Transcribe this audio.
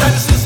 Dinosaurs